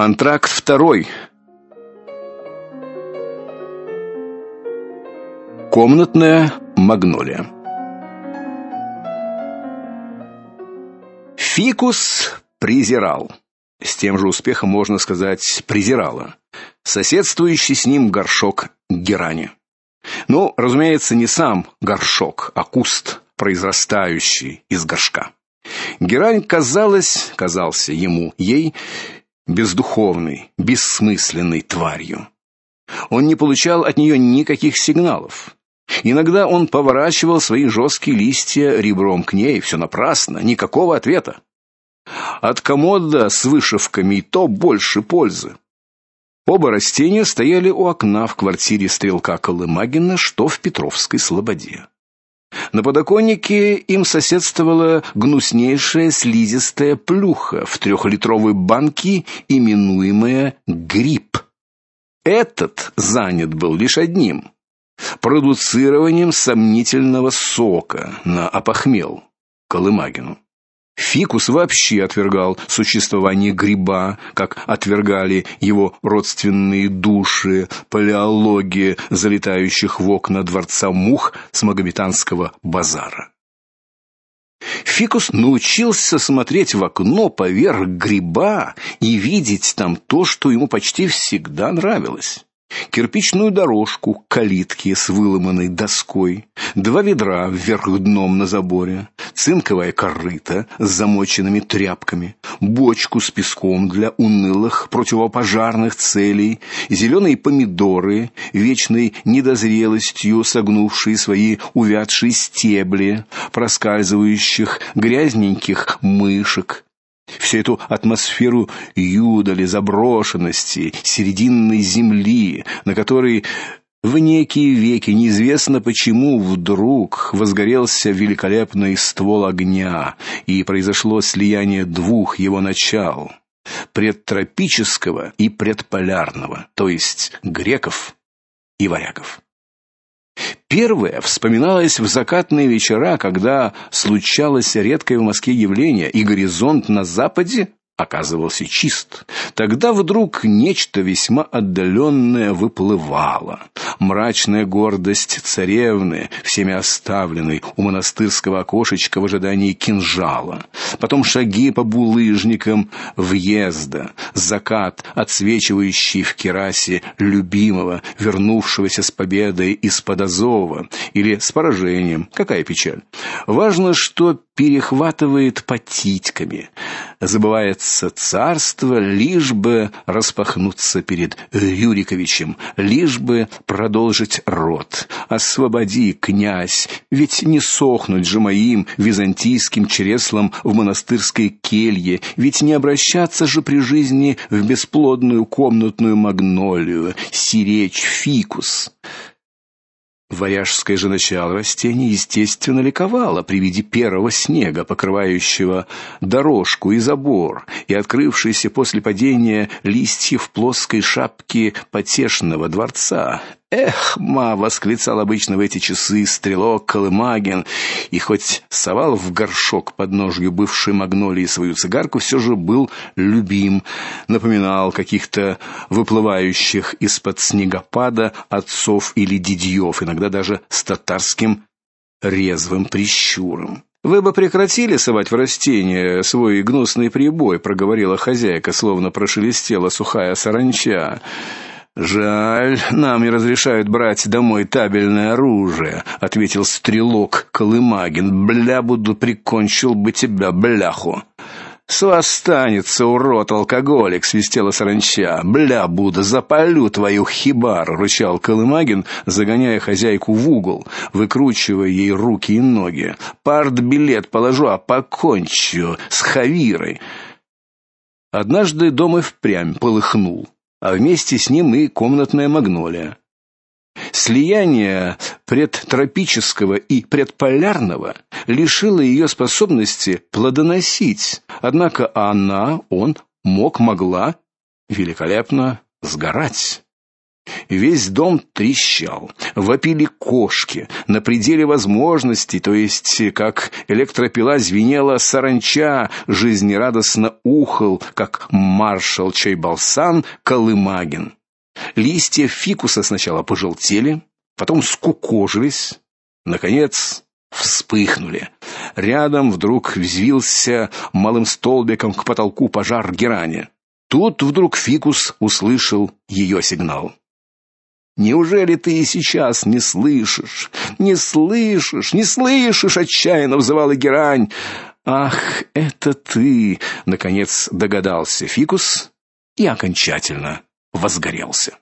Антракт второй. Комнатная магнолия. Фикус презирал. С тем же успехом можно сказать презирала. Соседствующий с ним горшок герани. Ну, разумеется, не сам горшок, а куст, произрастающий из горшка. Герань казалась, казался ему, ей бездуховной, бессмысленной тварью. Он не получал от нее никаких сигналов. Иногда он поворачивал свои жесткие листья ребром к ней, все напрасно, никакого ответа. От комода с вышивками и то больше пользы. Оба растения стояли у окна в квартире стрелка Колымагина, что в Петровской слободе. На подоконнике им соседствовала гнуснейшая слизистая плюха в трехлитровой банке, именуемая гриб. Этот занят был лишь одним продуцированием сомнительного сока на опохмел Колымагину. Фикус вообще отвергал существование гриба, как отвергали его родственные души, палеологи залетающих в окна дворца мух с магометанского базара. Фикус научился смотреть в окно поверх гриба и видеть там то, что ему почти всегда нравилось кирпичную дорожку к калитке с выломанной доской, два ведра вверх дном на заборе, цинковая корыта с замоченными тряпками, бочку с песком для унылых противопожарных целей, зеленые помидоры, вечной недозрелостью согнувшие свои увядшие стебли, проскальзывающих грязненьких мышек, всю эту атмосферу юдали, заброшенности, серединной земли, на которой в некие веки неизвестно почему вдруг возгорелся великолепный ствол огня, и произошло слияние двух его начал предтропического и предполярного, то есть греков и варягов. Первое вспоминалось в закатные вечера, когда случалось редкое в Москве явление, и горизонт на западе оказывался чист. Тогда вдруг нечто весьма отдаленное выплывало. Мрачная гордость царевны, всеми оставленной у монастырского окошечка в ожидании кинжала. Потом шаги по булыжникам въезда, закат, отсвечивающий в керасе любимого, вернувшегося с победой из-под Азова или с поражением. Какая печаль. Важно, что перехватывает по титьками. Забывается царство, лишь бы распахнуться перед Рюриковичем, лишь бы продолжить род. Освободи, князь, ведь не сохнуть же моим византийским чреслом в монастырской келье, ведь не обращаться же при жизни в бесплодную комнатную магнолию, сиречь, фикус. Варяжское же начало растений естественно ликовало при виде первого снега, покрывающего дорожку и забор, и открывшейся после падения листьев плоской шапки потешного дворца. Эх, ма, восклицал обычно в эти часы стрелок Колымагин, и хоть совал в горшок под ножью бывшей магнолии свою цигарку, все же был любим, напоминал каких-то выплывающих из-под снегопада отцов или дедьев, иногда даже с татарским резвым прищуром. Вы бы прекратили совать в растения свой гнусный прибой, проговорила хозяйка, словно прошелестела сухая саранча. Жаль, нам не разрешают брать домой табельное оружие, ответил стрелок Колымагин. Бля, буду прикончил бы тебя, бляху. С вас станется, урод алкоголик, свистела саранча. Бля, Буда, запалю твою хибар, рычал Колымагин, загоняя хозяйку в угол, выкручивая ей руки и ноги. Парт-билет положу, а покончу с Хавирой. Однажды дом и впрямь полыхнул а вместе с ним и комнатная магнолия. Слияние предтропического и предполярного лишило ее способности плодоносить. Однако она, он мог, могла великолепно сгорать. Весь дом трещал, вопили кошки, на пределе возможностей, то есть как электропила звенела саранча, жизнерадостно ухал, как маршал Чайбалсан Колымагин. Листья фикуса сначала пожелтели, потом скукожились, наконец вспыхнули. Рядом вдруг взвился малым столбиком к потолку пожар герани. Тут вдруг фикус услышал ее сигнал. Неужели ты и сейчас не слышишь? Не слышишь, не слышишь, отчаянно взывала герань. Ах, это ты, наконец догадался Фикус и окончательно возгорелся.